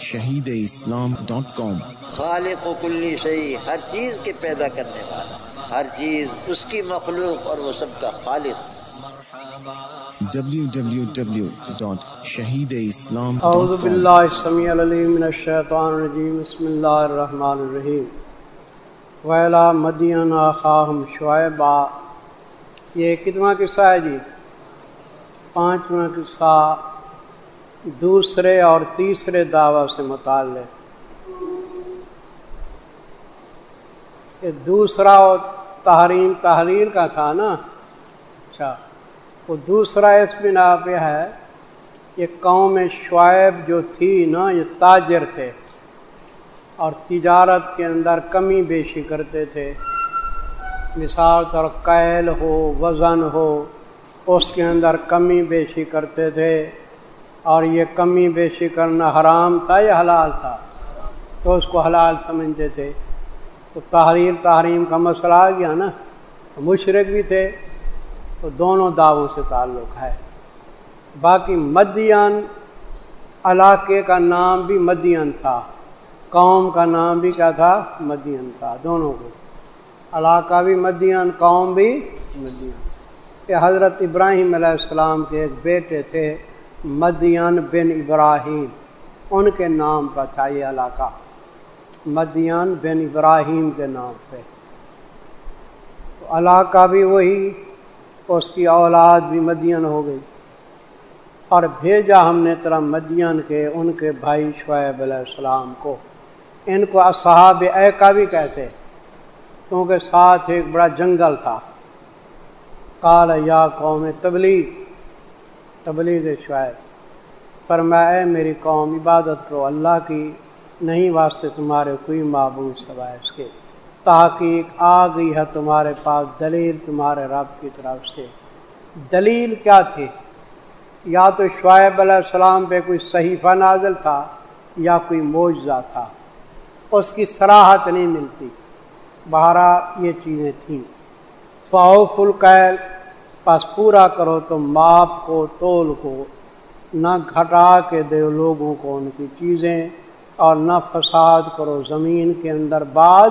شہید اسلام ڈاٹ کام۔ خالق و کلی شہی ہر چیز کے پیدا کرنے والا ہر چیز اس کی مخلوق اور وہ سب کا خالق۔ www.shahideislam.com اعوذ باللہ السمیع العلیم من الشیطان الرجیم بسم اللہ الرحمن الرحیم۔ ویلا مدین آخاہم شعیبا۔ یہ کتنا قصہ ہے جی؟ پانچواں قصہ دوسرے اور تیسرے دعوی سے متعلق۔ یہ دوسرا تحریم تحریر کا تھا نا۔ اچھا وہ دوسرا اس بنا پہ ہے یہ قوم شعیب جو تھی نا، یہ تاجر تھے اور تجارت کے اندر کمی بیشی کرتے تھے۔ مثال طور قیل ہو، وزن ہو، اس کے اندر کمی بیشی کرتے تھے۔ اور یہ کمی بیشی کرنا حرام تھا یا حلال تھا؟ تو اس کو حلال سمجھتے تھے۔ تو تحریر تحریم کا مسئلہ آ گیا نا۔ تو مشرق بھی تھے۔ تو دونوں دعووں سے تعلق ہے۔ باقی مدین علاقے کا نام بھی مدین تھا۔ قوم کا نام بھی کیا تھا؟ مدین تھا دونوں کو۔ علاقہ بھی مدین، قوم بھی مدین۔ یہ حضرت ابراہیم علیہ السلام کے ایک بیٹے تھے۔ مدین بن ابراہیم، ان کے نام پر تھا یہ علاقہ۔ مدین بن ابراہیم کے نام پہ۔ تو علاقہ بھی وہی، اس کی اولاد بھی مدین ہو گئی۔ اور بھیجا ہم نے طرح مدین کے، ان کے بھائی شعیب علیہ السلام کو۔ ان کو اصحاب ایکا بھی کہتے، کیونکہ ساتھ ایک بڑا جنگل تھا۔ کال یا قوم تبلیغ تبلیغ شعیب پر میری قوم عبادت کرو، اللہ کی نہیں واسطے تمہارے کوئی معبود سوائے اس کے تحقیق آ گئی ہے تمہارے پاس، دلیل تمہارے رب کی طرف سے۔ دلیل کیا تھی؟ یا تو شعیب علیہ السلام پہ کوئی صحیفہ نازل تھا یا کوئی معجزہ تھا، اس کی سراحت نہیں ملتی۔ بہرا یہ چیزیں تھیں۔ فاؤف القیل پس پورا کرو تو ماپ کو، تول کو، نہ گھٹا کے دو لوگوں کو ان کی چیزیں اور نہ فساد کرو زمین کے اندر بعد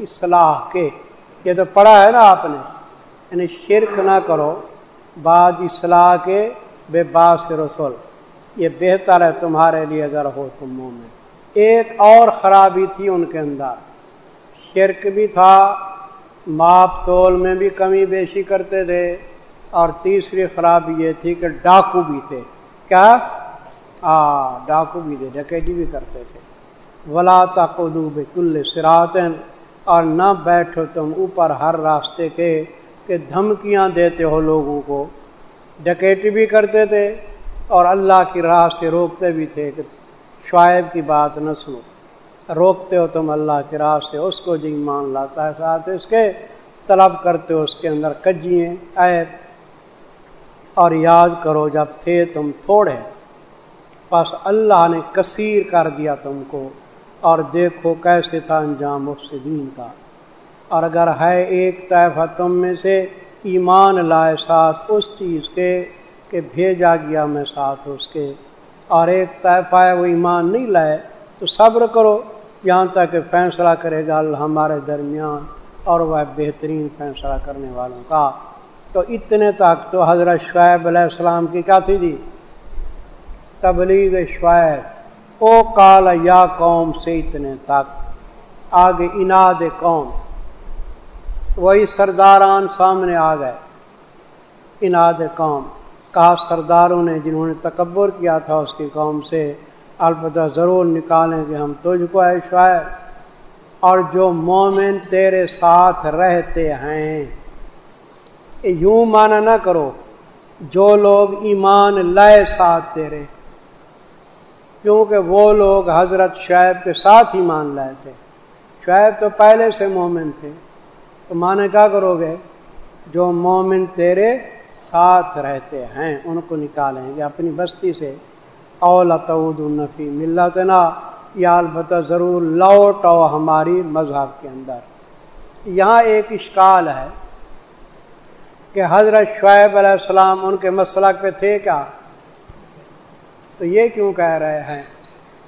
اصلاح کے۔ یہ تو پڑھا ہے نا آپ نے۔ یعنی شرک نہ کرو، بعد اصلاح کے بے باس رسول۔ یہ بہتر ہے تمہارے لیے اگر ہو تم منہ میں ایک اور خرابی تھی ان کے اندر۔ شرک بھی تھا ماپ تول میں بھی کمی بیشی کرتے تھے۔ اور تیسری خرابی یہ تھی کہ ڈاکو بھی تھے۔ کیا؟ ہاں ڈاکو بھی تھے ڈکیٹی بھی کرتے تھے۔ ولا تقدو بکل سراتن اور نہ بیٹھو تم اوپر ہر راستے کے کہ دھمکیاں دیتے ہو لوگوں کو۔ ڈکیٹی بھی کرتے تھے اور اللہ کی راہ سے روکتے بھی تھے کہ شعیب کی بات نہ سنو۔ روکتے ہو تم اللہ کی راہ سے، اس کو جی مان لاتا ہے، ساتھ اس کے طلب کرتے ہو اس کے اندر کجیے عیب۔ اور یاد کرو جب تھے تم تھوڑے۔ بس اللہ نے کثیر کر دیا تم کو اور دیکھو کیسے تھا انجام مفسدین کا۔ اور اگر ہے ایک طیفہ تم میں سے ایمان لائے ساتھ اس چیز کے کہ بھیجا گیا میں ساتھ اس کے، اور ایک طیفہ ہے وہ ایمان نہیں لائے، تو صبر کرو، یہاں تک کہ فیصلہ کرے گا اللہ ہمارے درمیان اور وہ بہترین فیصلہ کرنے والوں کا۔ تو اتنے تک تو حضرت شعیب علیہ السلام کی کیا تھی جی؟ تبلیغ شعیب۔ او کال یا قوم سے اتنے تک۔ آگے اناد قوم۔ وہی سرداران سامنے آ گئے۔ اناد قوم۔ کہا سرداروں نے جنہوں نے تکبر کیا تھا اس کی قوم سے، البتہ ضرور نکالیں گے ہم تجھ کو ہے شاعر اور جو مومن تیرے ساتھ رہتے ہیں۔ یوں مانا نہ کرو، جو لوگ ایمان لائے ساتھ تیرے کیونکہ وہ لوگ حضرت شعیب کے ساتھ ایمان لائے تھے۔ شعیب تو پہلے سے مومن تھے۔ تو مانے کیا کرو گے؟ جو مومن تیرے ساتھ رہتے ہیں، ان کو نکالیں گے اپنی بستی سے۔ اول النفی، ملت نا یا البتہ ضرور لوٹ ہماری مذہب کے اندر۔ یہاں ایک اشکال ہے۔ کہ حضرت شعیب علیہ السلام ان کے مسلک پہ تھے کیا؟ تو یہ کیوں کہہ رہے ہیں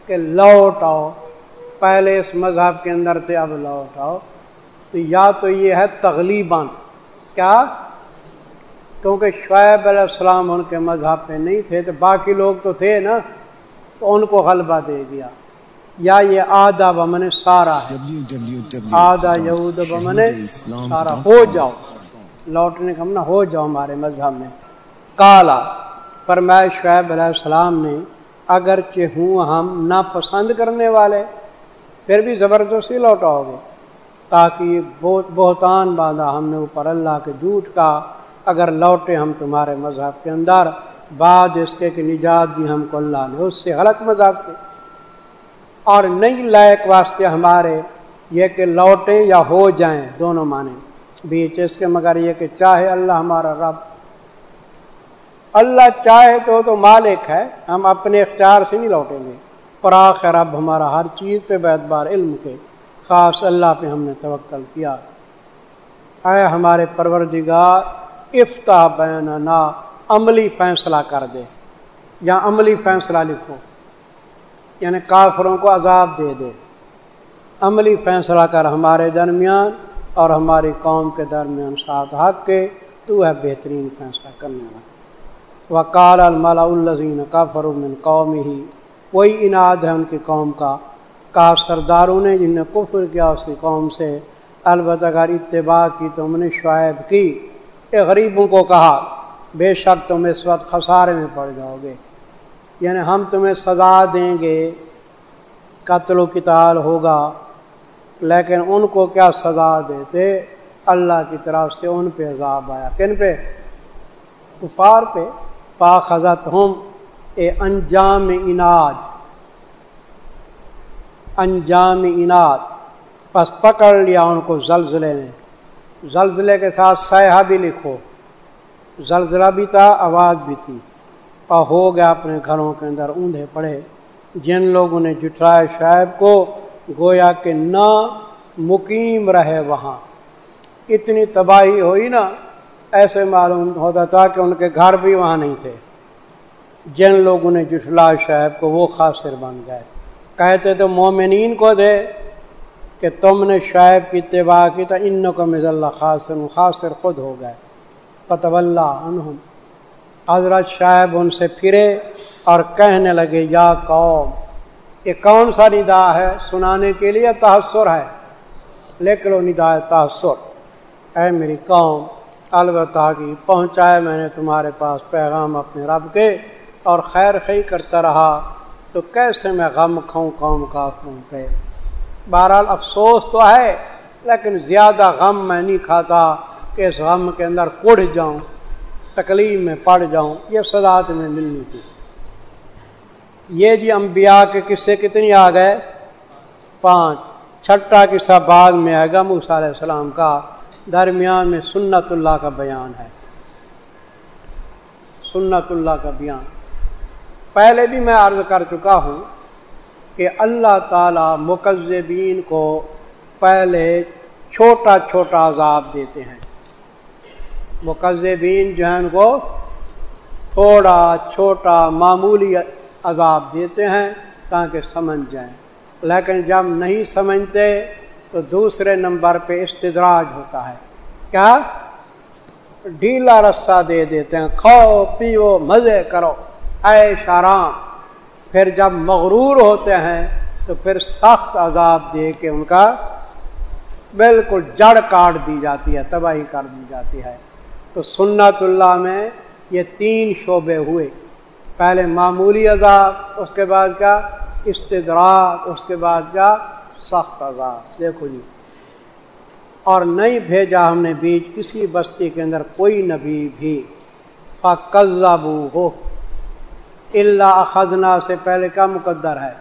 کہ لوٹ آؤ پہلے اس مذہب کے اندر تھے اب لوٹ آؤ۔ تو یا تو یہ ہے تغلیباً کیا؟ کیونکہ شعیب علیہ السلام ان کے مذہب پہ نہیں تھے تو باقی لوگ تو تھے نا تو ان کو غلبہ دے دیا۔ یا یہ آدھا بمن سارا ہے۔ آدھا یہود بمن سارا ہو جاؤ۔ لوٹنے کا نہ ہو جاؤ ہمارے مذہب میں۔ کالا فرمائے شعیب علیہ السلام نے، اگرچہ ہوں ہم ناپسند کرنے والے، پھر بھی زبردستی لوٹاؤ گے۔ تاکہ بہت بہتان باندھا ہم نے اوپر اللہ کے جھوٹ کا اگر لوٹے ہم تمہارے مذہب کے اندر، بعد اس کے کہ نجات دی ہم کو اللہ نے، اس سے غلط مذہب سے۔ اور نہیں لائق واسطے ہمارے، یہ کہ لوٹے یا ہو جائیں، دونوں معنی۔ بیچ اس کے مگر یہ کہ چاہے اللہ ہمارا رب۔ اللہ چاہے تو تو مالک ہے، ہم اپنے اختیار سے نہیں لوٹیں گے۔ پراخ رب ہمارا ہر چیز پہ بیت بار علم کے، خاص اللہ پہ ہم نے توکل کیا۔ اے ہمارے پروردگار، افتاح بیننا، عملی فیصلہ کر دے۔ یا عملی فیصلہ لکھو۔ یعنی کافروں کو عذاب دے دے۔ عملی فیصلہ کر ہمارے درمیان۔ اور ہماری قوم کے درمیان ساتھ حق کے، تو ہے بہترین فیصلہ کرنے والا۔ وکال الملا الزین کا من قوم ہی وہی انعد ہے ان کی قوم کا۔ کا سرداروں نے جن نے کفر کیا اس کی قوم سے، البتہ اگر اتباع کی تم نے شعیب کی۔ غریبوں کو کہا، بے شک تم اس وقت خسارے میں پڑ جاؤ گے۔ یعنی ہم تمہیں سزا دیں گے، قتل و کتال ہوگا۔ لیکن ان کو کیا سزا دیتے؟ اللہ کی طرف سے ان پہ عذاب آیا۔ کن پہ؟ کفار پہ۔ پاخذت ہم اے انجام اناج انجام اناد۔ پس پکڑ لیا ان کو زلزلے نے۔ زلزلے کے ساتھ سیاح بھی لکھو۔ زلزلہ بھی تھا، آواز بھی تھی۔ اور ہو گیا اپنے گھروں کے اندر اوندھے پڑے۔ جن لوگوں نے جٹھائے شعیب کو گویا کہ نہ مقیم رہے وہاں۔ اتنی تباہی ہوئی نا، ایسے معلوم ہوتا تھا کہ ان کے گھر بھی وہاں نہیں تھے۔ جن لوگوں نے جٹلا شعیب کو وہ خاصر بن گئے۔ کہتے تو مومنین کو دے کہ تم نے شعیب کی اتباع کی تو ان کو مز اللہ خاصر خاصر خود ہو گئے۔ پتو اللہ عنہم۔ حضرت شعیب ان سے پھرے اور کہنے لگے، یا قوم یہ کون سا ندا ہے؟ سنانے کے لیے تحسر ہے۔ لکھ لو ندا ہے تحسر۔ اے میری قوم، البتہ کی پہنچائے میں نے تمہارے پاس پیغام اپنے رب کے اور خیر خی کرتا رہا، تو کیسے میں غم کھاؤں قوم کافروں پہ بہرحال افسوس تو ہے، لیکن زیادہ غم میں نہیں کھاتا کہ اس غم کے اندر کڑ جاؤں، تکلیف میں پڑ جاؤں، یہ سزا تمہیں ملنی تھی۔ یہ جی انبیاء کے قصے کتنی آ گئے؟ پانچ۔ چھٹا قصہ بعد میں آئے گا موسیٰ علیہ السلام کا۔ درمیان میں سنت اللہ کا بیان ہے۔ سنت اللہ کا بیان۔ پہلے بھی میں عرض کر چکا ہوں کہ اللہ تعالی مقزبین کو پہلے چھوٹا چھوٹا عذاب دیتے ہیں۔ مقزبین جو ہیں ان کو تھوڑا چھوٹا معمولی عذاب دیتے ہیں تاکہ سمجھ جائیں۔ لیکن جب نہیں سمجھتے تو دوسرے نمبر پہ استدراج ہوتا ہے۔ کیا؟ ڈھیلا رسہ دے دیتے ہیں۔ کھو پیو، مزے کرو۔ اے شارام پھر جب مغرور ہوتے ہیں تو پھر سخت عذاب دے کے ان کا بالکل جڑ کاٹ دی جاتی ہے، تباہی کر دی جاتی ہے۔ تو سنت اللہ میں یہ تین شعبے ہوئے۔ پہلے معمولی عذاب، اس کے بعد کیا استدراک، اس کے بعد کیا سخت عذاب۔ دیکھو جی اور نہیں بھیجا ہم نے بیچ کسی بستی کے اندر، کوئی نبی بھی۔ فقبو ہو اللہ خزنہ سے پہلے کا مقدر ہے؟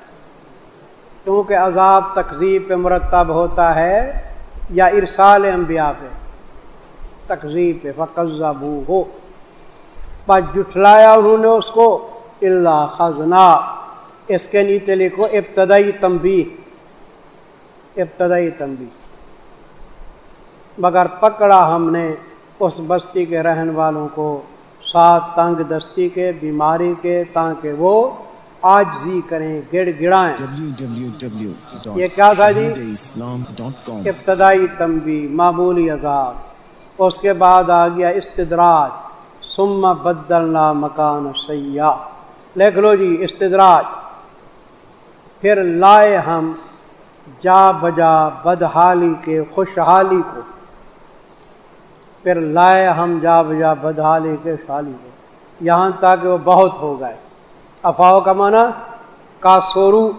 کیونکہ عذاب تقزیب پہ مرتب ہوتا ہے یا ارسال انبیاء پہ۔ تقزیب پہ۔ فقبو ہو بس جٹلایا انہوں نے اس کو اللہ خزنہ اس کے نیچے لکھو ابتدائی تمبی ابتدائی تمبی مگر پکڑا ہم نے اس بستی کے رہن والوں کو ساتھ تنگ دستی کے بیماری کے تاکہ وہ آجزی کریں گڑ گڑائیں۔ یہ کیا تھا جی؟ ابتدائی تنبی معمولی عذاب۔ اس کے بعد آ گیا استدراج۔ ثم بدلنا مکان سیاح لکھ لو جی استدراج۔ پھر لائے ہم جا بجا بدحالی کے خوشحالی کو۔ پھر لائے ہم جا بجا بدحالی کے شالی کو۔ یہاں تک وہ بہت ہو گئے۔ افواہ کا معنی، کا سورو۔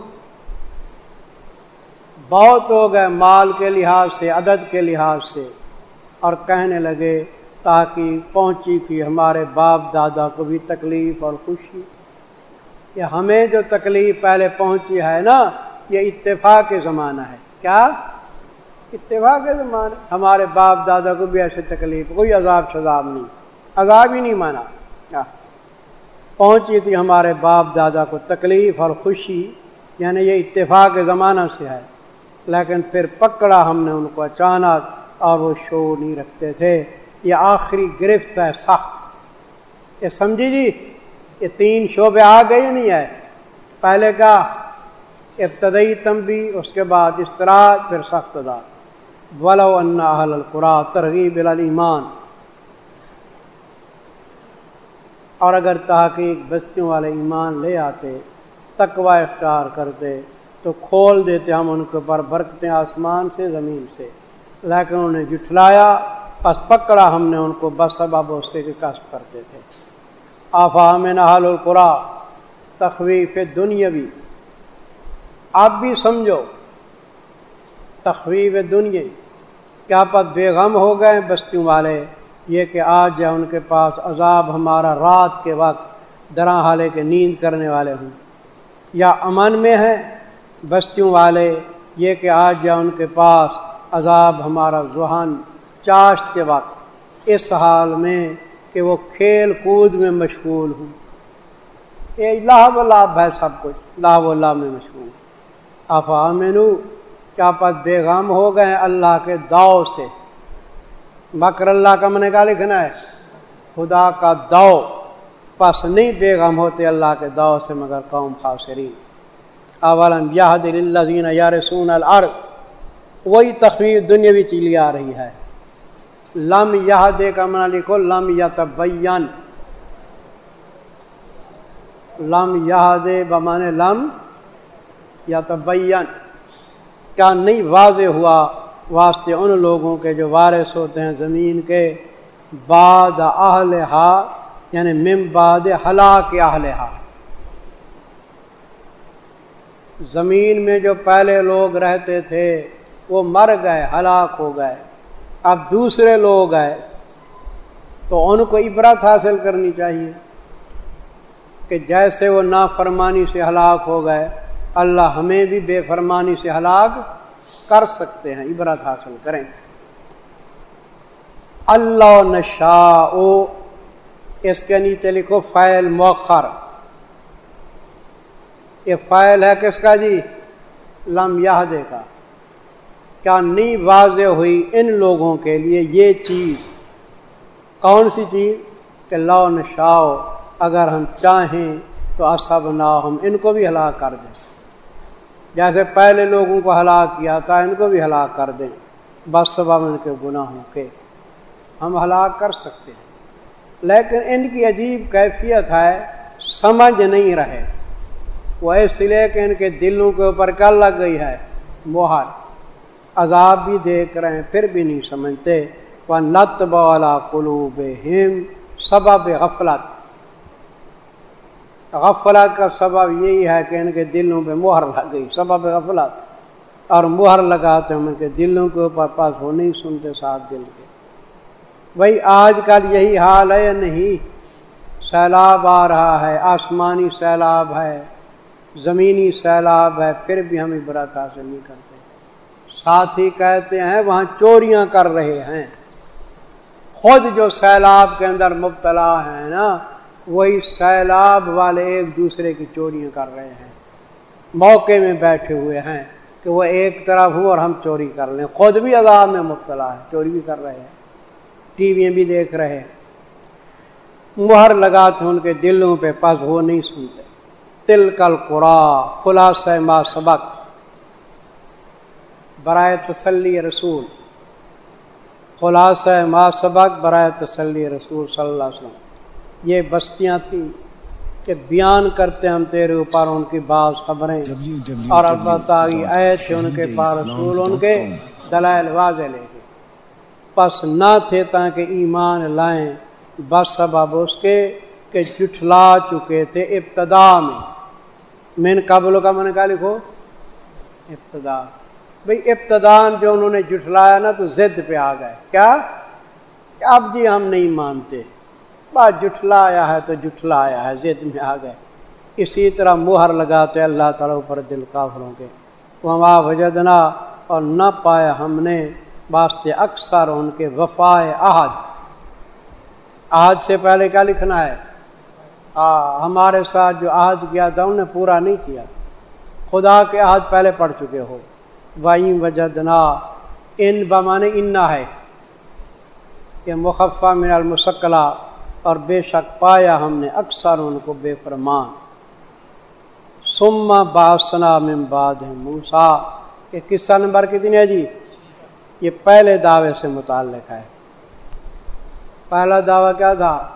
بہت ہو گئے مال کے لحاظ سے، عدد کے لحاظ سے۔ اور کہنے لگے تاکہ پہنچی تھی ہمارے باپ دادا کو بھی تکلیف اور خوشی۔ یہ ہمیں جو تکلیف پہلے پہنچی ہے نا، یہ اتفاق کے زمانہ ہے۔ کیا؟ اتفاق کے زمانہ ہمارے باپ دادا کو بھی ایسے تکلیف، کوئی عذاب شذاب نہیں۔ عذاب ہی نہیں مانا۔ کیا؟ پہنچی تھی ہمارے باپ دادا کو تکلیف اور خوشی یعنی یہ اتفاق کے زمانہ سے ہے۔ لیکن پھر پکڑا ہم نے ان کو اچانک اور وہ شو نہیں رکھتے تھے۔ یہ آخری گرفت ہے، سخت۔ یہ سمجھی جی یہ تین شعبے آ گئے نہیں ہے پہلے کا ابتدئی تمبی اس کے بعد استراج پھر سخت دا ولو احل القرا ترغیب الایمان اور اگر تحقیق بستیوں والے ایمان لے آتے تقوا اختیار کرتے، تو کھول دیتے ہم ان کے اوپر، برکتیں آسمان سے، زمین سے۔ لیکن انہوں نے جٹھلایا بس پکڑا ہم نے ان کو، بس سبب اس کے کسب کرتے تھے آفام نحال القرا، تخویف دنیاوی۔ آپ بھی سمجھو، تخویف دنیا، کیا پت بے غم ہو گئے بستیوں والے؟ یہ کہ آج جائے ان کے پاس عذاب ہمارا رات کے وقت درا حالے کے نیند کرنے والے ہوں۔ یا امن میں ہے بستیوں والے، یہ کہ آج جائے ان کے پاس عذاب ہمارا ذہن چاشت کے وقت اس حال میں کہ وہ کھیل کود میں مشغول ہوں۔ یہ لاہ و لابھ ہے سب کچھ لاہ و لابھ میں مشغول۔ افامنو کیا پت بے غم ہو گئے اللہ کے داؤ سے؟ مکر اللہ کا من کا لکھنا ہے، خدا کا داؤ۔ پس نہیں بے غم ہوتے اللہ کے داؤ سے مگر قوم خاصرین۔ اولم یہ دل اللہ زین یا رسون العرب وہی تخویف دنیاوی چیلی آ رہی ہے۔ لم یہ دے کا منع لکھو لم یا تبین لم یہ دے بمان لم یا تبین کیا نہیں واضح ہوا واسطے ان لوگوں کے جو وارث ہوتے ہیں زمین کے بعد اہل ہا یعنی مم باد ہلاک اہل ہا زمین میں جو پہلے لوگ رہتے تھے، وہ مر گئے، ہلاک ہو گئے۔ اب دوسرے لوگ آئے تو ان کو عبرت حاصل کرنی چاہیے کہ جیسے وہ نافرمانی سے ہلاک ہو گئے، اللہ ہمیں بھی بے فرمانی سے ہلاک کر سکتے ہیں، عبرت حاصل کریں۔ اللہ نشا او اس کے نیچے لکھو فائل موخر یہ فائل ہے کس کا جی؟ لم دے کا کیا نہیں واضح ہوئی ان لوگوں کے لیے یہ چیز۔ کون سی چیز؟ کہ لو نشاؤ، اگر ہم چاہیں تو اصب نہ ہم ان کو بھی ہلاک کر دیں۔ جیسے پہلے لوگوں کو ہلاک کیا تھا، ان کو بھی ہلاک کر دیں۔ بس سبب ان کے گناہوں کے۔ ہم ہلاک کر سکتے ہیں۔ لیکن ان کی عجیب کیفیت ہے، سمجھ نہیں رہے۔ وہ اس لیے کہ ان کے دلوں کے اوپر کل لگ گئی ہے، مہر۔ عذاب بھی دیکھ رہے ہیں، پھر بھی نہیں سمجھتے۔ وہ نت بالا قلوب ہم سبب غفلت۔ غفلت کا سبب یہی ہے کہ ان کے دلوں پہ مہر لگ گئی، سبب غفلت۔ اور مہر لگاتے ہیں ان کے دلوں کے اوپر پاس وہ نہیں سنتے ساتھ دل کے۔ بھائی آج کل یہی حال ہے یا نہیں؟ سیلاب آ رہا ہے، آسمانی سیلاب ہے، زمینی سیلاب ہے، پھر بھی ہم عبرت حاصل نہیں کرتے ساتھی کہتے ہیں، وہاں چوریاں کر رہے ہیں۔ خود جو سیلاب کے اندر مبتلا ہیں نا، وہی سیلاب والے ایک دوسرے کی چوریاں کر رہے ہیں۔ موقع میں بیٹھے ہوئے ہیں کہ وہ ایک طرف ہوں اور ہم چوری کر لیں۔ خود بھی عذاب میں مبتلا ہے چوری بھی کر رہے ہیں۔ ٹی وی بھی دیکھ رہے ہیں۔ مہر لگاتے ان کے دلوں پہ پس وہ نہیں سنتے۔ تل کل قرا خلاص ما سبق۔ برائے تسلی رسول۔ خلاص ما سبق برائے تسلی رسول صلی اللہ علیہ وسلم۔ یہ بستیاں تھیں کہ بیان کرتے ہم تیرے اوپر ان کی بعض خبریں۔ اور البتہ آئے تھے ان کے پاس رسول ان کے دلائل واضح لے کے۔ پس نہ تھے تاکہ ایمان لائیں۔ بس سبب اس کے کہ جٹھلا چکے تھے ابتدا میں۔ مین قابل کا من کہا لکھو۔ ابتدا۔ بھئی ابتدان جو انہوں نے جٹھلایا نا تو زد پہ آ گئے۔ کیا؟ کہ اب جی ہم نہیں مانتے۔ بات جٹھلا آیا ہے تو جٹھلا آیا ہے زد میں آ گئے۔ اسی طرح مہر لگاتے اللہ تعالیٰ پر دل کافروں کے۔ وہاں وجدنا اور نہ پایا ہم نے واسطے اکثر ان کے وفائے عہد۔ عہد سے پہلے کیا لکھنا ہے؟ آ, ہمارے ساتھ جو عہد کیا تھا انہوں نے پورا نہیں کیا۔ خدا کے عہد پہلے پڑھ چکے ہو۔ وہیں وجدنا۔ ان بمانے انا ہے۔ یہ مخفہ من المسکلا اور بے شک پایا ہم نے اکثر ان کو بے فرمان۔ سما باسنا من ممباد موسا یہ قصہ نمبر کتنی ہے جی؟ یہ پہلے دعوے سے متعلق ہے۔ پہلا دعویٰ کیا تھا؟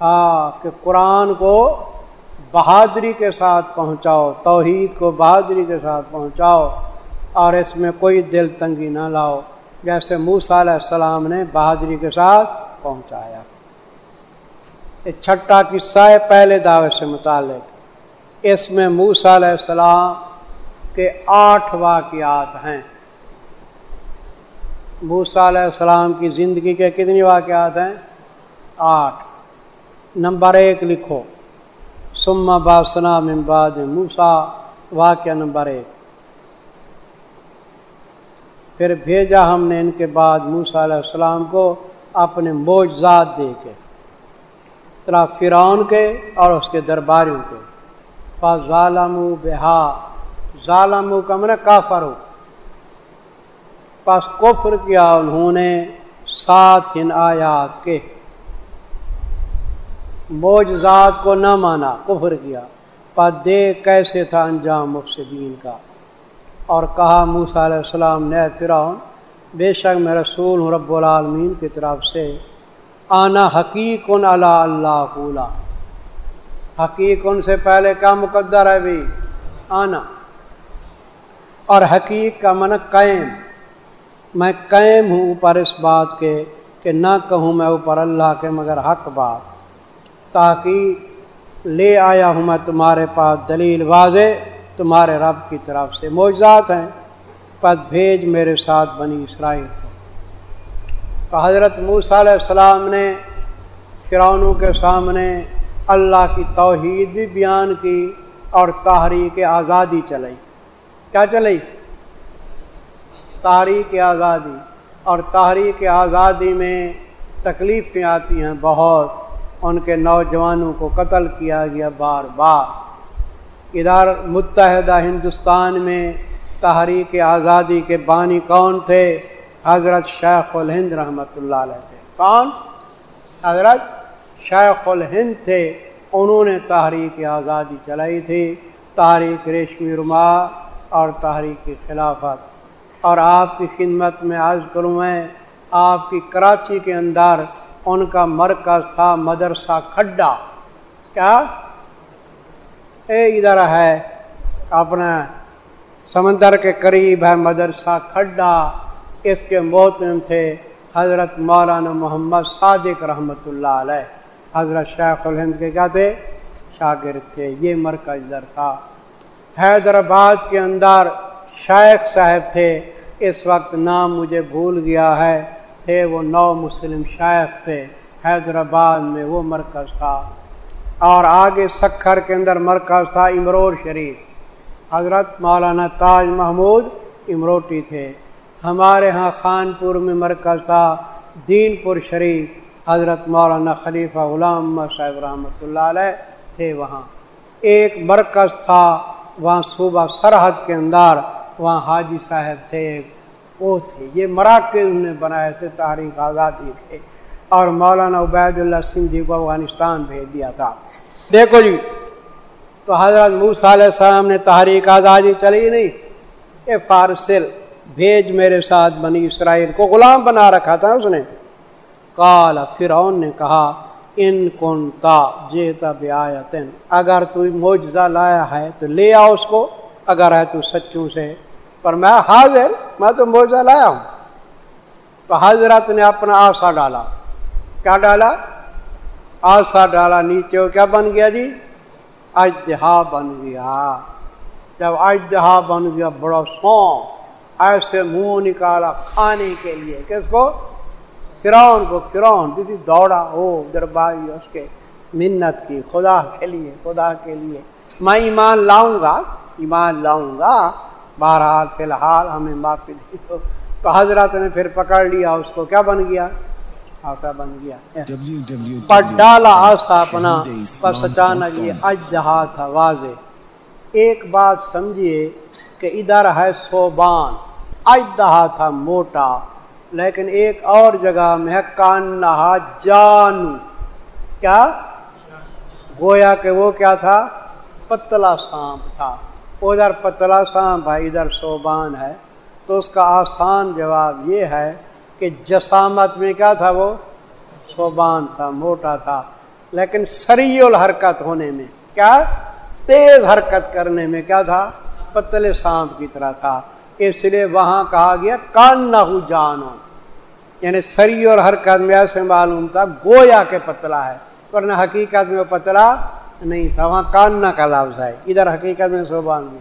ہاں کہ قرآن کو بہادری کے ساتھ پہنچاؤ، توحید کو بہادری کے ساتھ پہنچاؤ، اور اس میں کوئی دل تنگی نہ لاؤ، جیسے موسا علیہ السلام نے بہادری کے ساتھ پہنچایا۔ یہ چھٹا قصہ ہے پہلے دعوے سے متعلق۔ اس میں موسا علیہ السلام کے آٹھ واقعات ہیں۔ موسا علیہ السلام کی زندگی کے کتنی واقعات ہیں؟ آٹھ۔ نمبر ایک لکھو۔ سما باسنا ممباد موسا واقعہ نمبر ایک۔ پھر بھیجا ہم نے ان کے بعد موسا علیہ السلام کو اپنے موجزات دے کے طرح فرعون کے اور اس کے درباریوں کے۔ پاس ظالم بہا ظالم کا من کافر ہو پاس کفر کیا انہوں نے ساتھ ان آیات کے۔ موجزات کو نہ مانا، کفر کیا۔ پر دے کیسے تھا انجام مفسدین کا۔ اور کہا موسیٰ علیہ السلام نے فرعون، بے شک میں رسول ہوں رب العالمین کی طرف سے۔ آنا حقیق اللہ اللہ کولا حقیق ان سے پہلے کا مقدر ہے بھی؟ آنا۔ اور حقیق کا من قائم۔ میں قائم ہوں اوپر اس بات کے کہ نہ کہوں میں اوپر اللہ کے مگر حق بات۔ تاکہ لے آیا ہوں میں تمہارے پاس دلیل واضح، تمہارے رب کی طرف سے معجزات ہیں۔ پس بھیج میرے ساتھ بنی اسرائیل کو۔ تو حضرت موسیٰ علیہ السلام نے فرعونوں کے سامنے اللہ کی توحید بھی بیان کی اور تحریک آزادی چلائی۔ کیا چلائی؟ تحریک آزادی۔ اور تحریک آزادی میں تکلیفیں آتی ہیں بہت۔ ان کے نوجوانوں کو قتل کیا گیا بار بار۔ ادھر متحدہ ہندوستان میں تحریک آزادی کے بانی کون تھے؟ حضرت شیخ الہند رحمۃ اللہ علیہ تھے۔ کون؟ حضرت شیخ الہند تھے۔ انہوں نے تحریک آزادی چلائی تھی۔ تحریک ریشمی رما اور تحریک خلافت۔ اور آپ کی خدمت میں عرض کروں میں، آپ کی کراچی کے اندر ان کا مرکز تھا مدرسہ کھڈا۔ کیا؟ اے ادھر ہے، اپنا سمندر کے قریب ہے مدرسہ کھڈا۔ اس کے محتم تھے حضرت مولانا محمد صادق رحمۃ اللہ علیہ۔ حضرت شیخ الہند کے کیا تھے؟ شاگرد تھے۔ یہ مرکز ادھر تھا۔ حیدرآباد کے اندر شیخ صاحب تھے۔ اس وقت نام مجھے بھول گیا ہے۔ تھے وہ نو مسلم شیخ تھے، حیدرآباد میں وہ مرکز تھا۔ اور آگے سکھر کے اندر مرکز تھا امرور شریف۔ حضرت مولانا تاج محمود امروٹی تھے۔ ہمارے ہاں خان پور میں مرکز تھا دین پور شریف۔ حضرت مولانا خلیفہ غلام صاحب رحمۃ اللہ علیہ تھے وہاں۔ ایک مرکز تھا، وہاں صوبہ سرحد کے اندر، وہاں حاجی صاحب تھے وہ تھے۔ یہ مراکز انہوں نے بنائے تھے تاریخ آزادی تھے۔ اور مولانا عبید اللہ سندھی کو افغانستان بھیج دیا تھا۔ دیکھو جی تو حضرت موسیٰ علیہ السلام نے تحریک آزادی چلی نہیں۔ اے فارسل بھیج میرے ساتھ بنی اسرائیل کو غلام بنا رکھا تھا اس نے۔ کالا فرعون نے کہا، ان کن تا جیتا بیاتن اگر تو معجزہ لایا ہے تو لے آؤ اس کو، اگر ہے تو سچوں سے پر میں حاضر، میں تو معجزہ لایا ہوں۔ تو حضرت نے اپنا آسا ڈالا۔ کیا ڈالا؟ آسا ڈالا نیچے، وہ کیا بن گیا جی؟ اجدہا بن گیا۔ جب اجدہا بن گیا، بڑا سونپ ایسے منہ نکالا کھانے کے لیے۔ کس کو؟ فرعون کو۔ فرعون، دیدی دوڑا ہو درباری اس کے منت کی، خدا کے لیے، خدا کے لیے۔ میں ایمان لاؤں گا، ایمان لاؤں گا۔ بہرحال فی الحال ہمیں معافی نہیں دو تو حضرت نے پھر پکڑ لیا، اس کو کیا بن گیا؟ آقا بن گیا؟ پر ڈالا آسا اپنا بس اچانک یہ جی، اجہا تھا، واضح۔ ایک بات سمجھیے کہ ادھر ہے صوبان، اجدہا تھا موٹا، لیکن ایک اور جگہ میں کان نہا جانو۔ کیا؟ گویا کہ وہ کیا تھا؟ پتلا سانپ تھا۔ ادھر پتلا سانپ ہے ادھر صوبان ہے۔ تو اس کا آسان جواب یہ ہے کہ جسامت میں کیا تھا وہ؟ صوبان تھا، موٹا تھا۔ لیکن سری الحرکت ہونے میں، کیا؟ تیز حرکت کرنے میں کیا تھا؟ پتلے سانپ کی طرح تھا۔ اس لیے وہاں کہا گیا کان نہ جانو۔ یعنی سری اور حرکت میں ایسے معلوم تھا، گویا کے پتلا ہے۔ ورنہ حقیقت میں وہ پتلا نہیں تھا، وہاں کاننا کا لفظ ہے۔ ادھر حقیقت میں صوبان میں۔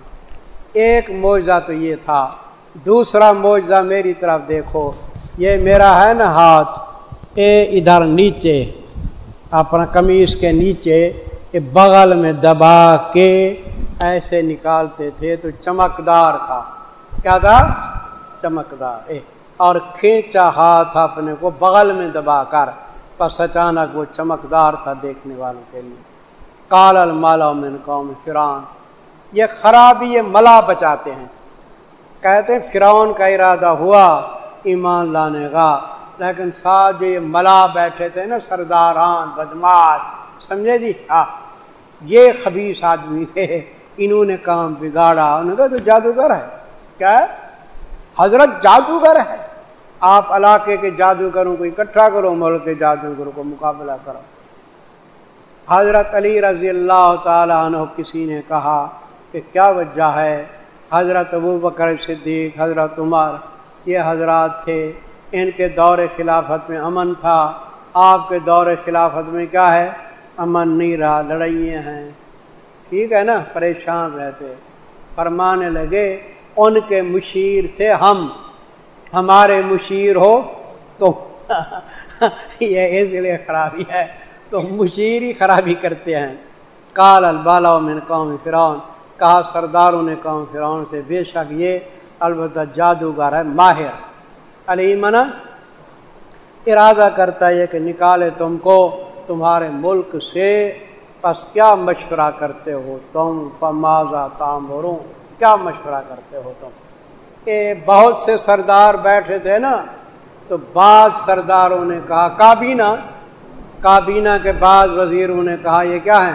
ایک معجزہ تو یہ تھا، دوسرا معجزہ میری طرف دیکھو۔ یہ میرا ہے نا ہاتھ۔ اے ادھر نیچے، اپنا قمیص کے نیچے بغل میں دبا کے ایسے نکالتے تھے تو چمکدار تھا۔ کیا تھا؟ چمکدار۔ اے، اور کھینچا ہاتھ اپنے کو بغل میں دبا کر پس اچانک وہ چمکدار تھا دیکھنے والوں کے لیے۔ کال المالا من قوم فران یہ خرابی، یہ ملا بچاتے ہیں۔ کہتے ہیں فرعون کا ارادہ ہوا ایمان لانے کا، لیکن ساتھ جو یہ ملا بیٹھے تھے نا، سرداران بدماش سمجھے جی؟ ہاں یہ خبیص آدمی تھے۔ انہوں نے کام بگاڑا۔ انہوں نے کہا، تو جادوگر ہے۔ کیا ہے؟ حضرت جادوگر ہے۔ آپ علاقے کے جادوگروں کو اکٹھا کرو، ملک کے جادوگروں کو مقابلہ کرو۔ حضرت علی رضی اللہ تعالیٰ عنہ کسی نے کہا کہ کیا وجہ ہے حضرت ابو بکر صدیق، حضرت عمر، یہ حضرات تھے، ان کے دور خلافت میں امن تھا۔ آپ کے دور خلافت میں کیا ہے؟ امن نہیں رہا، لڑائیاں ہیں۔ ٹھیک ہے نا؟ پریشان رہتے۔ فرمانے لگے، ان کے مشیر تھے ہم۔ ہمارے مشیر ہو تو یہ اس لیے خرابی ہے۔ تو مشیر ہی خرابی کرتے ہیں۔ کال البالا میں قوم فرعون۔ کہا سرداروں نے قوم فرعون سے، بے شک یہ البتہ جادوگر ہے، ماہر۔ علی من ارادہ کرتا ہے کہ نکالے تم کو تمہارے ملک سے۔ پس کیا مشورہ کرتے ہو تم؟ پمازا تام کیا مشورہ کرتے ہو تم؟ کہ بہت سے سردار بیٹھے تھے نا، تو بعض سرداروں نے کہا، کابینہ کابینہ کے بعد وزیروں نے کہا یہ کیا ہے؟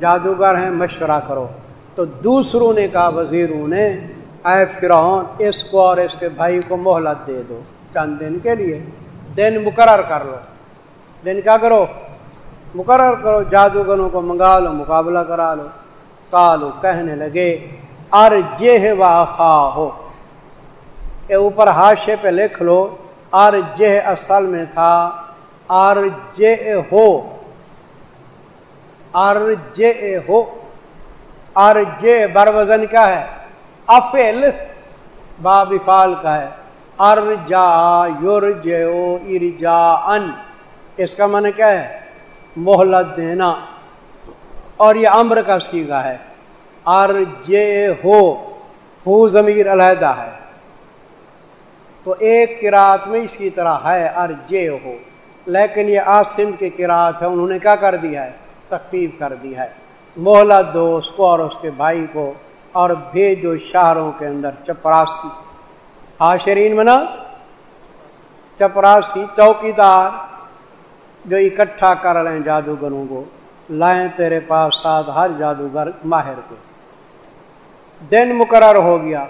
جادوگر ہیں، مشورہ کرو۔ تو دوسروں نے کہا وزیروں نے، اے فرعون، اس کو اور اس کے بھائی کو مہلت دے دو چند دن کے لیے۔ دن مقرر کر لو۔ دن کیا کرو؟ مقرر کرو، جادوگروں کو منگا لو، مقابلہ کرا لو۔ کالو کہنے لگے ار جہ خا ہو اوپر ہاشے پہ لکھ لو ار جہ اصل میں تھا ار ہو۔ ار جے ہو۔ ار جے بر وزن کیا ہے؟ افل باب فال کا ہے۔ ار جا یور ار جا ان اس کا من کیا ہے؟ محلت دینا۔ اور یہ امر کا سیگا ہے۔ ار جے ہو۔ ہو ضمیر علیحدہ ہے۔ تو ایک کراط میں اسی طرح ہے۔ ار جے ہو۔ لیکن یہ آسم کی کراط ہے انہوں نے کیا کر دیا ہے؟ تخفیف کر دی ہے۔ محلت دو اس کو اور اس کے بھائی کو اور بھیجو شہروں کے اندر چپراسی۔ آشرین منا، چپراسی چوکی دار جو اکٹھا کر لیں جادوگروں کو، لائیں تیرے پاس ساتھ ہر جادوگر ماہر کے دن مقرر ہو گیا۔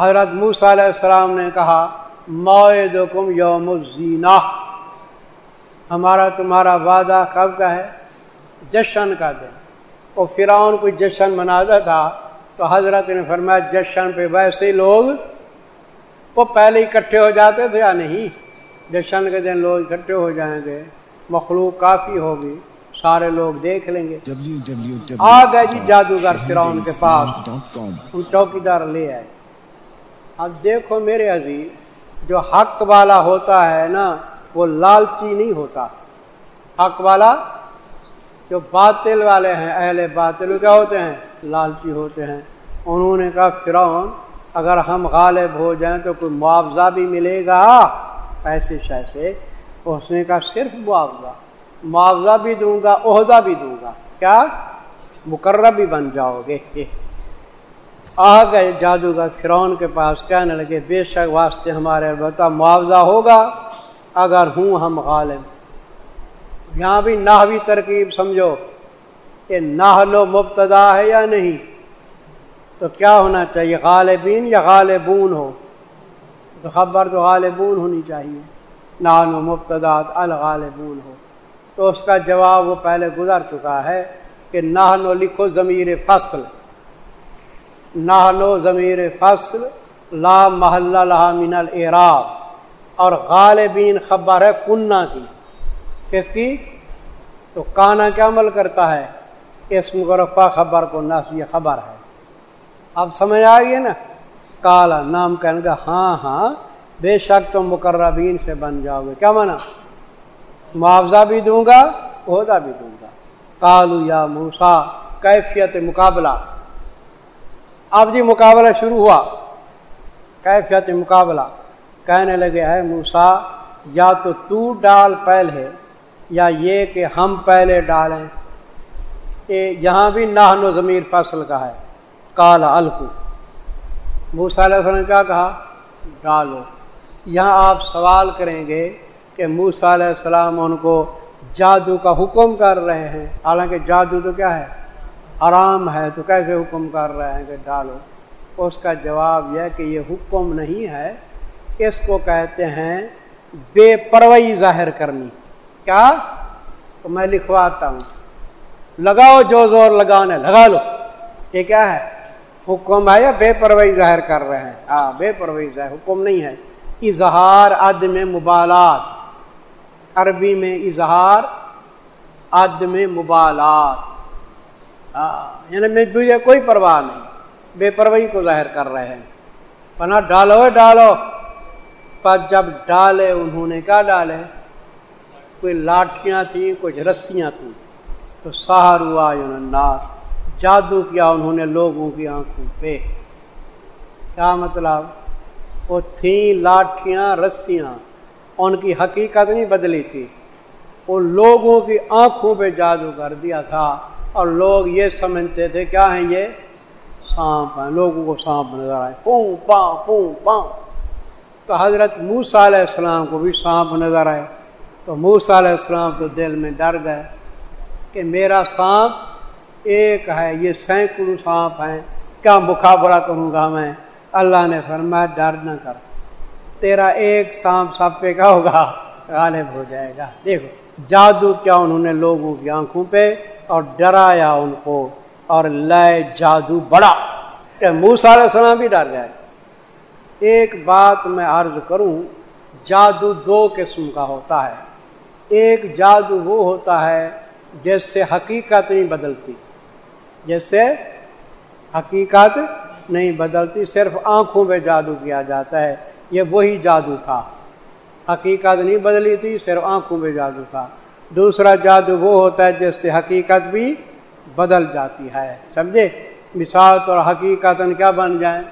حضرت موس علیہ السلام نے کہا معدم یوم الزینہ۔ ہمارا تمہارا وعدہ کب کا ہے؟ جشن کا دن۔ وہ فرعون کوئی جشن مناتا تھا تو حضرت نے فرمایا جشن پہ ویسے ہی لوگ وہ پہلے اکٹھے ہو جاتے تھے یا نہیں؟ جشن کے دن لوگ اکٹھے ہو جائیں گے مخلوق کافی ہوگی سارے لوگ دیکھ لیں گے۔ آ گئے جی جادوگر فرعون کے پاس۔ ان چوکی دار لے آئے۔ اب دیکھو میرے عزیز جو حق والا ہوتا ہے نا وہ لالچی نہیں ہوتا۔ حق والا جو باطل والے ہیں، اہل باطل کیا ہوتے ہیں؟ لالچی ہوتے ہیں۔ انہوں نے کہا، فرعون، اگر ہم غالب ہو جائیں تو کوئی معاوضہ بھی ملے گا۔ پیسے شیسے اس نے کہا، صرف معاوضہ۔ معاوضہ بھی دوں گا، عہدہ بھی دوں گا۔ کیا؟ مقرر بھی بن جاؤ گے۔ آ گئے جادوگر فرعون کے پاس، کہنے لگے، بے شک واسطے ہمارے البتہ معاوضہ ہوگا۔ اگر ہوں ہم غالب۔ یہاں بھی ناوی ترکیب سمجھو، کہ ناہلو مبتدا ہے یا نہیں؟ تو کیا ہونا چاہیے؟ غالبین یا غالبون ہو تو خبر تو غالبون ہونی چاہیے۔ نہلو مبتدات الغالبون ہو تو اس کا جواب وہ پہلے گزر چکا ہے کہ نہنو لکھو ضمیر فصل۔ نہلو ضمیر فصل لا محلہ من العراب۔ اور غالبین خبر ہے کنہ کی۔ کس کی؟ تو کانا کیا عمل کرتا ہے؟ اس مغرفہ خبر کو نف یہ خبر ہے۔ اب سمجھ آئیے نا؟ کالا نام کہنے کا ہاں ہاں بے شک تم مقربین سے بن جاؤ گے۔ کیا مانا؟ معاوضہ بھی دوں گا، عہدہ بھی دوں گا۔ کالو یا موسا کیفیت مقابلہ۔ اب جی مقابلہ شروع ہوا۔ کیفیت مقابلہ۔ کہنے لگے ہے موسا یا تو تو ڈال پہلے یا یہ کہ ہم پہلے ڈالیں یہاں بھی نہ ضمیر فصل کا ہے۔ کالا الکو موسا علیہ وسلم نے کیا کہا؟ ڈالو یہاں آپ سوال کریں گے کہ موسا علیہ السلام ان کو جادو کا حکم کر رہے ہیں۔ حالانکہ جادو تو کیا ہے؟ آرام ہے۔ تو کیسے حکم کر رہے ہیں کہ ڈالو؟ اس کا جواب یہ کہ یہ حکم نہیں ہے اس کو کہتے ہیں بے پروئی ظاہر کرنی۔ کیا؟ تو میں لکھواتا ہوں۔ لگاؤ جو زور لگانے لگا لو۔ یہ کیا ہے؟ حکم ہے یا بے پروئی ظاہر کر رہے ہیں؟ ہاں بے پروئی ظاہر، حکم نہیں ہے۔ اظہار عدم مبالات۔ عربی میں اظہار عدم مبالات۔ ہاں، یعنی مجھے کوئی پرواہ نہیں، بے پروئی کو ظاہر کر رہے ہیں۔ پنا ڈالو ڈالو۔ پر جب ڈالے، انہوں نے کیا ڈالے؟ کوئی لاٹیاں تھیں، کچھ رسیاں تھیں۔ تو سہارو آنار جادو کیا انہوں نے لوگوں کی آنکھوں پہ۔ کیا مطلب؟ وہ تھیں لاٹیاں رسیاں۔ ان کی حقیقت نہیں بدلی تھی۔ وہ لوگوں کی آنکھوں پہ جادو کر دیا تھا۔ اور لوگ یہ سمجھتے تھے، کیا ہیں یہ؟ سانپ ہیں۔ لوگوں کو سانپ نظر آئے۔ پوں، پاؤں پوں، پاؤں۔ تو حضرت موسا علیہ السلام کو بھی سانپ نظر آئے۔ تو موسا علیہ السلام تو دل میں ڈر گئے کہ میرا سانپ ایک ہے، یہ سینکڑوں سانپ ہیں، کیا مقابلہ کروں گا میں؟ اللہ نے فرمایا، ڈر نہ کر۔ تیرا ایک سانپ سب پہ کیا ہوگا؟ غالب ہو جائے گا۔ دیکھو، جادو کیا انہوں نے لوگوں کی آنکھوں پہ اور ڈرایا ان کو، اور لیے جادو بڑا۔ کہ موسا علیہ السلام بھی ڈر گئے۔ ایک بات میں عرض کروں، جادو دو قسم کا ہوتا ہے۔ ایک جادو وہ ہوتا ہے جس سے حقیقت نہیں بدلتی۔ جس سے حقیقت نہیں بدلتی، صرف آنکھوں پہ جادو کیا جاتا ہے۔ یہ وہی جادو تھا۔ حقیقت نہیں بدلی تھی، صرف آنکھوں پہ جادو تھا۔ دوسرا جادو وہ ہوتا ہے جس سے حقیقت بھی بدل جاتی ہے۔ سمجھے؟ مثال طور حقیقت کیا بن جائیں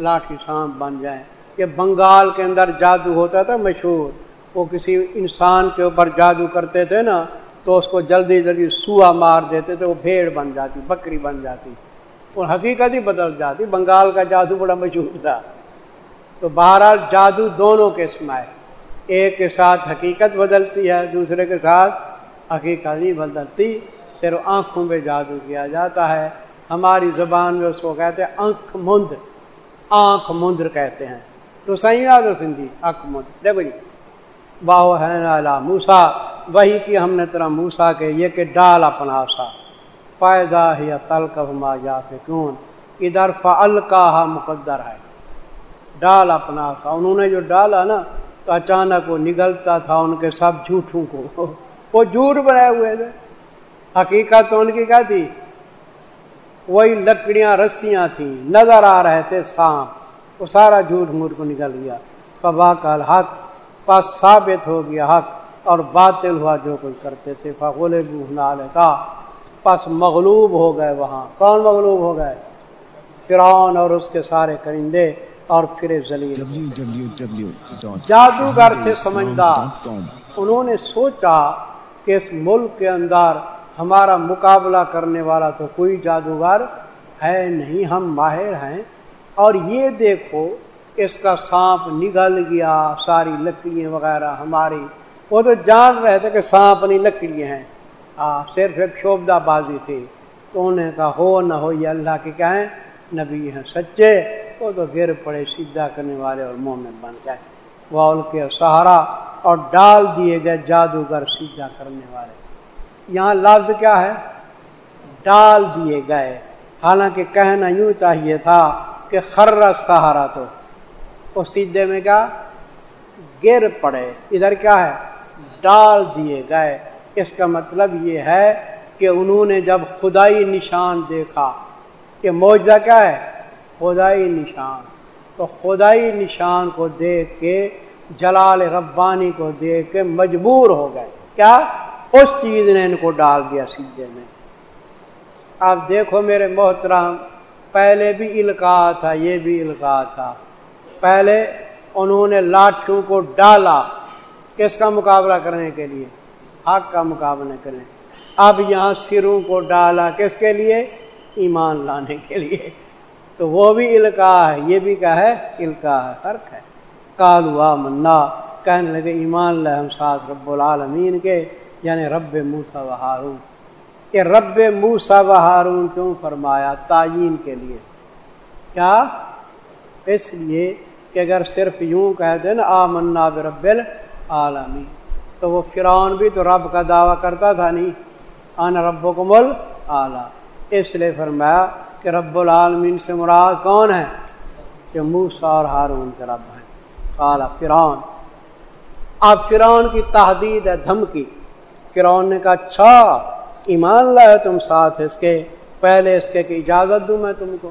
لاٹھی سانپ بن جائیں۔ کہ بنگال کے اندر جادو ہوتا تھا مشہور۔ وہ کسی انسان کے اوپر جادو کرتے تھے نا، تو اس کو جلدی جلدی سوا مار دیتے تھے، وہ بھیڑ بن جاتی، بکری بن جاتی۔ اور حقیقت ہی بدل جاتی۔ بنگال کا جادو بڑا مشہور تھا۔ تو بہرحال جادو دونوں قسم ہے ایک کے ساتھ حقیقت بدلتی ہے، دوسرے کے ساتھ حقیقت نہیں بدلتی۔ صرف آنکھوں پہ جادو کیا جاتا ہے۔ ہماری زبان میں اس کو کہتے ہیں آنکھ مند۔ آنکھ مندر کہتے ہیں۔ تو صحیح یاد ہو سندھی، آنکھ مند دیکھو جی باہو ہے موسا وہی کی ہم نے طرح موسا کے، یہ کہ ڈال اپنا سا۔ فائدہ یا تلکف ما جا فکون ادھر فعل کا مقدر ہے۔ ڈال اپنا سا۔ انہوں نے جو ڈالا نا، تو اچانک وہ نگلتا تھا ان کے سب جھوٹوں کو۔ وہ جھوٹ بنائے ہوئے تھے۔ حقیقت تو ان کی کیا تھی؟ وہی لکڑیاں، رسیاں تھیں۔ نظر آ رہے تھے سانپ۔ وہ سارا جھوٹ مور کو نکل گیا۔ پبا کل حق پس ثابت ہو گیا حق اور باطل ہوا جو کچھ کرتے تھے۔ فغول نال کا پس مغلوب ہو گئے وہاں۔ کون مغلوب ہو گئے؟ فرعون اور اس کے سارے کرندے اور پھر جادوگر تھے سمجھدار۔ انہوں نے سوچا کہ اس ملک کے اندر ہمارا مقابلہ کرنے والا تو کوئی جادوگر ہے نہیں، ہم ماہر ہیں۔ اور یہ دیکھو، اس کا سانپ نگل گیا، ساری لکڑیاں وغیرہ ہماری۔ وہ تو جان رہے تھے کہ سانپ نہیں، لکڑیاں ہیں۔ ہاں صرف ایک شوبدہ بازی تھی۔ تو انہوں نے کہا، ہو نہ ہو، یہ اللہ کے کہیں نبی ہیں سچے۔ وہ تو گر پڑے سیدھا کرنے والے اور منہ میں بن گئے۔ وال کے سہارا اور ڈال دیے گئے جادوگر سیدھا کرنے والے۔ یہاں لفظ کیا ہے؟ ڈال دیے گئے۔ حالانکہ کہنا یوں چاہیے تھا کہ خر سہارا تو وہ سیدھے میں کیا؟ گر پڑے۔ ادھر کیا ہے؟ ڈال دیے گئے۔ اس کا مطلب یہ ہے کہ انہوں نے جب خدائی نشان دیکھا کہ معجزہ کیا ہے؟ خدائی نشان۔ تو خدائی نشان کو دیکھ کے جلال ربانی کو دیکھ کے مجبور ہو گئے۔ کیا؟ اس چیز نے ان کو ڈال دیا سیدھے میں۔ اب دیکھو میرے محترم، پہلے بھی الکا تھا، یہ بھی الکا تھا۔ پہلے انہوں نے لاٹھیوں کو ڈالا کس کا مقابلہ کرنے کے لیے؟ حق کا مقابلہ کریں اب یہاں سروں کو ڈالا کس کے لیے؟ ایمان لانے کے لیے۔ تو وہ بھی الکا ہے، یہ بھی کیا ہے؟ الکا ہے، فرق ہے۔ کالوا منا کہنے لگے، ایمان لہم ساتھ رب العالمین کے۔ یعنی رب موسا و ہارون کہ رب موسا و ہارون کیوں فرمایا؟ تعین کے لیے۔ کیا؟ اس لیے کہ اگر صرف یوں کہہ دیں آ منا برب العالمین۔ تو وہ فرعون بھی تو رب کا دعویٰ کرتا تھا نہیں۔ ان رب کو مل اعلیٰ اس لیے فرمایا کہ رب العالمین سے مراد کون ہے؟ کہ موسا اور ہارون کے رب ہیں۔ اعلیٰ فرعون۔ اب فرعون کی تحدید ہے، دھمکی۔ فرعون نے کہا اچھا ایمان لائے تم ساتھ اس کے، پہلے اس کے کہ اجازت دوں میں تم کو؟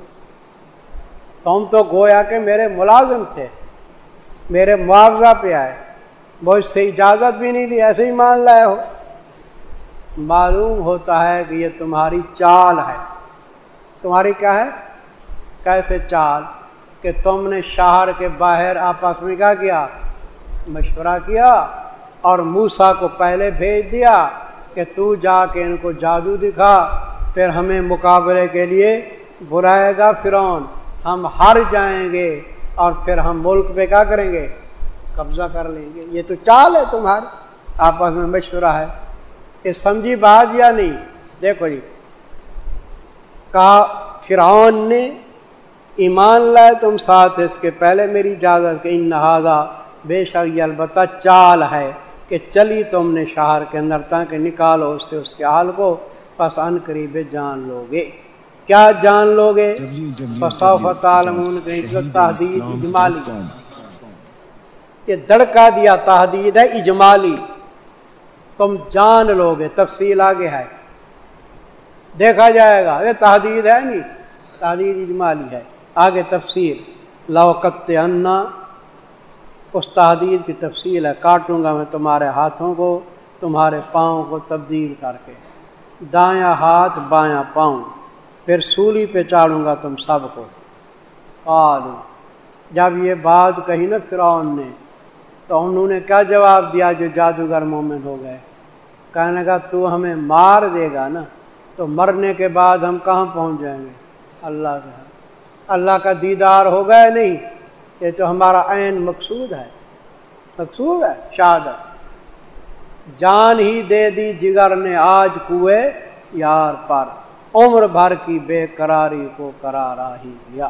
تم تو گویا کہ میرے ملازم تھے، میرے معاوضہ پہ آئے وہ اس سے اجازت بھی نہیں لی، ایسے ہی مان لائے ہو۔ معلوم ہوتا ہے کہ یہ تمہاری چال ہے۔ تمہاری کیا ہے؟ کیسے چال؟ کہ تم نے شہر کے باہر آپس میں کیا کیا؟ مشورہ کیا۔ اور موسا کو پہلے بھیج دیا کہ تو جا کے ان کو جادو دکھا، پھر ہمیں مقابلے کے لیے برائے گا فرعون۔ ہم ہار جائیں گے اور پھر ہم ملک پہ کیا کریں گے؟ قبضہ کر لیں گے۔ یہ تو چال ہے تمہاری۔ آپس میں مشورہ ہے۔ یہ سمجھی بات یا نہیں؟ دیکھو جی کہا فرعون نے ایمان لائے تم ساتھ، اس کے پہلے میری اجازت کہ ان نہذا بے شک یہ البتہ چال ہے۔ کہ چلی تم نے شہر کے اندر تاکہ نکالو اس سے اس کے حال کو پس ان قریب جان لو گے کیا جان لو گے تحدید اجمالی۔ یہ دڑکا دیا تحدید ہے اجمالی۔ تم جان لو گے تفصیل آگے ہے۔ دیکھا جائے گا، یہ تحدید ہے نہیں؟ تحدید اجمالی ہے۔ آگے تفصیل لوکت انا اس تحدید کی تفصیل ہے، کاٹوں گا میں تمہارے ہاتھوں کو، تمہارے پاؤں کو تبدیل کر کے۔ دایاں ہاتھ، بایاں پاؤں۔ پھر سولی پہ چاڑوں گا تم سب کو۔ آلو جب یہ بات کہی نا فرعون نے، تو انہوں نے کیا جواب دیا جو جادوگر مومن ہو گئے؟ کہنے کا تو ہمیں مار دے گا نا۔ تو مرنے کے بعد ہم کہاں پہنچ جائیں گے؟ اللہ کا ہاں۔ اللہ کا دیدار ہو گئے نہیں؟ یہ تو ہمارا عین مقصود ہے۔ مقصود ہے شہادت۔ جان ہی دے دی جگر نے آج کوئے یار پر۔ عمر بھر کی بے قراری کو قرارا ہی دیا۔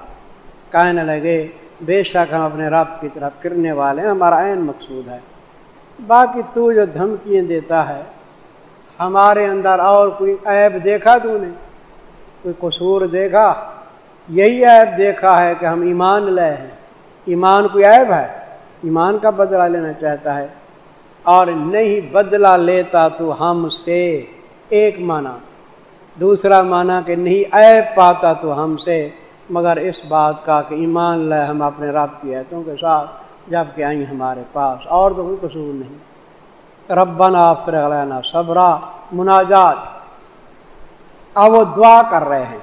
کہنے لگے، بے شک ہم اپنے رب کی طرف پھرنے والے ہیں، ہمارا عین مقصود ہے۔ باقی تو جو دھمکیاں دیتا ہے، ہمارے اندر اور کوئی عیب دیکھا تو نے؟ کوئی قصور دیکھا؟ یہی عیب دیکھا ہے کہ ہم ایمان لے ہیں۔ ایمان کوئی عیب ہے؟ ایمان کا بدلہ لینا چاہتا ہے۔ اور نہیں بدلہ لیتا تو ہم سے ایک معنی، دوسرا معنی کہ نہیں عیب پاتا تو ہم سے۔ مگر اس بات کا کہ ایمان لے ہم اپنے رب کی ایتوں کے ساتھ، جبکہ آئیں ہمارے پاس، اور تو کوئی قصور نہیں۔ ربنا فرغلنا صبرا، مناجات۔ اب وہ دعا کر رہے ہیں۔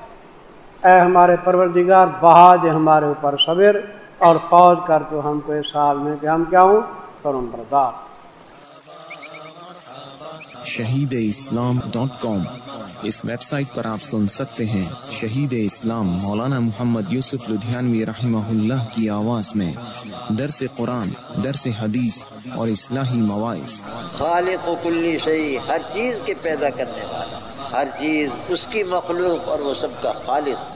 اے ہمارے پروردگار بہاد ہمارے اوپر صبر۔ اور فوج کر تو ہم کو اس سال میں کہ ہم کیا ہوں؟ کرم بردار شہید اسلام ڈاٹ کام۔ اس ویب سائٹ پر آپ سن سکتے ہیں شہید اسلام مولانا محمد یوسف لدھیانوی رحمہ اللہ کی آواز میں۔ درس قرآن درس حدیث اور اصلاحی مواعث۔ خالق و کلی شہی ہر چیز کے پیدا کرنے والا ہر چیز اس کی مخلوق اور وہ سب کا خالق۔